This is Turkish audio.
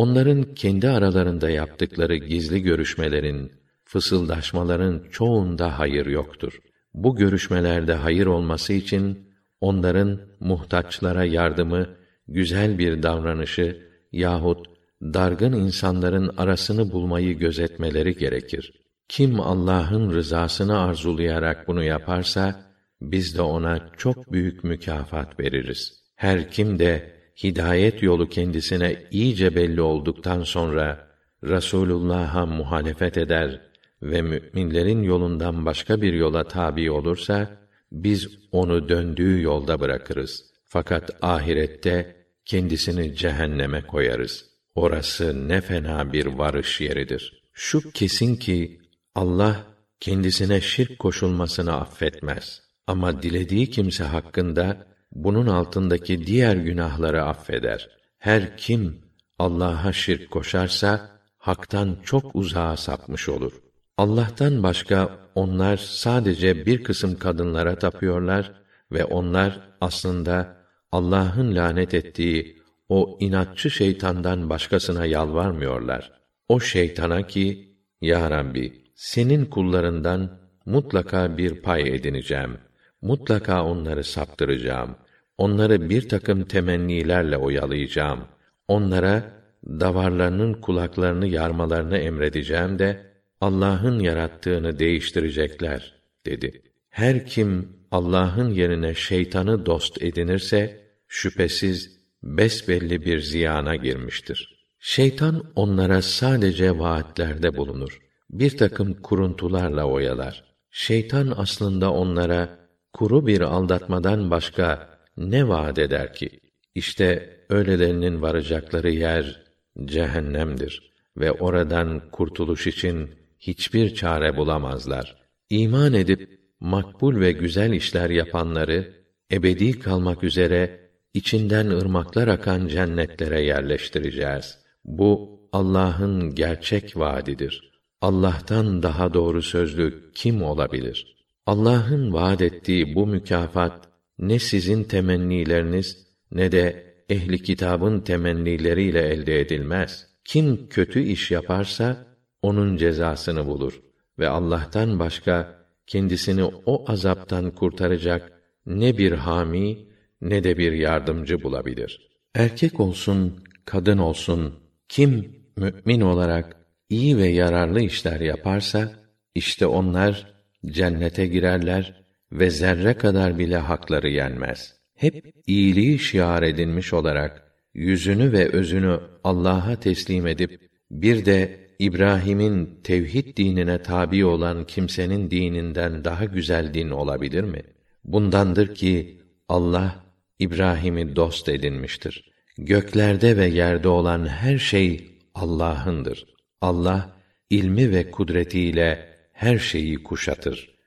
Onların kendi aralarında yaptıkları gizli görüşmelerin, fısıldaşmaların çoğunda hayır yoktur. Bu görüşmelerde hayır olması için onların muhtaçlara yardımı, güzel bir davranışı yahut dargın insanların arasını bulmayı gözetmeleri gerekir. Kim Allah'ın rızasını arzulayarak bunu yaparsa biz de ona çok büyük mükafat veririz. Her kim de hidayet yolu kendisine iyice belli olduktan sonra Rasulullah'a muhalefet eder ve müminlerin yolundan başka bir yola tabi olursa biz onu döndüğü yolda bırakırız. Fakat ahirette kendisini cehenneme koyarız. Orası ne fena bir varış yeridir. Şu kesin ki Allah kendisine şirk koşulmasını affetmez. Ama dilediği kimse hakkında bunun altındaki diğer günahları affeder. Her kim Allah'a şirk koşarsa haktan çok uzağa sapmış olur. Allah'tan başka onlar sadece bir kısım kadınlara tapıyorlar ve onlar aslında Allah'ın lanet ettiği o inatçı şeytandan başkasına yalvarmıyorlar. O şeytana ki, Ya Rabbi, senin kullarından mutlaka bir pay edineceğim. Mutlaka onları saptıracağım. Onları bir takım temennilerle oyalayacağım. Onlara davarlarının kulaklarını yarmalarını emredeceğim de Allah'ın yarattığını değiştirecekler dedi. Her kim Allah'ın yerine şeytanı dost edinirse şüphesiz besbelli bir ziyana girmiştir. Şeytan onlara sadece vaatlerde bulunur. Bir takım kuruntularla oyalar. Şeytan aslında onlara kuru bir aldatmadan başka ne vaat eder ki? İşte öylelerinin varacakları yer cehennemdir ve oradan kurtuluş için hiçbir çare bulamazlar. İman edip makbul ve güzel işler yapanları ebedi kalmak üzere içinden ırmaklar akan cennetlere yerleştireceğiz. Bu Allah'ın gerçek vaadidir. Allah'tan daha doğru sözlü kim olabilir? Allah'ın vaad ettiği bu mükafat ne sizin temennileriniz ne de ehli kitabın temennileriyle elde edilmez. Kim kötü iş yaparsa onun cezasını bulur ve Allah'tan başka kendisini o azaptan kurtaracak ne bir hami ne de bir yardımcı bulabilir. Erkek olsun, kadın olsun, kim mümin olarak iyi ve yararlı işler yaparsa işte onlar cennete girerler ve zerre kadar bile hakları yenmez. Hep iyiliği şiar edinmiş olarak yüzünü ve özünü Allah'a teslim edip bir de İbrahim'in tevhid dinine tabi olan kimsenin dininden daha güzel din olabilir mi? Bundandır ki Allah İbrahim'i dost edinmiştir. Göklerde ve yerde olan her şey Allah'ındır. Allah ilmi ve kudretiyle her şeyi kuşatır.